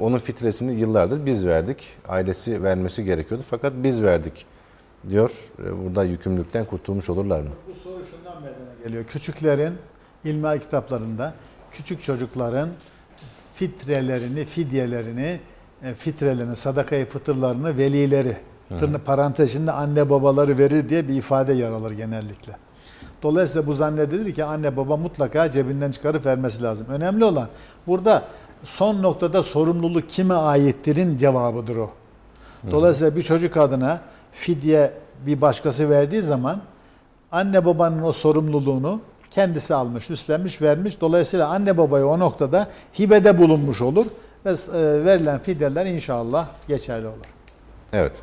onun fitresini yıllardır biz verdik. Ailesi vermesi gerekiyordu fakat biz verdik diyor. E, Burada yükümlülükten kurtulmuş olurlar mı? Bu soru şundan meydana geliyor. Küçüklerin ilmihal kitaplarında küçük çocukların fitrelerini, fidyelerini, e, fitrelerini, sadakayı fıtırlarını velileri, tırnı parantezinde anne babaları verir diye bir ifade yer alır genellikle. Dolayısıyla bu zannedilir ki anne baba mutlaka cebinden çıkarıp vermesi lazım. Önemli olan burada son noktada sorumluluk kime aittirin cevabıdır o. Dolayısıyla bir çocuk adına fidye bir başkası verdiği zaman anne babanın o sorumluluğunu kendisi almış, üstlenmiş, vermiş. Dolayısıyla anne babaya o noktada hibede bulunmuş olur ve e, verilen fidyeler inşallah geçerli olur. Evet.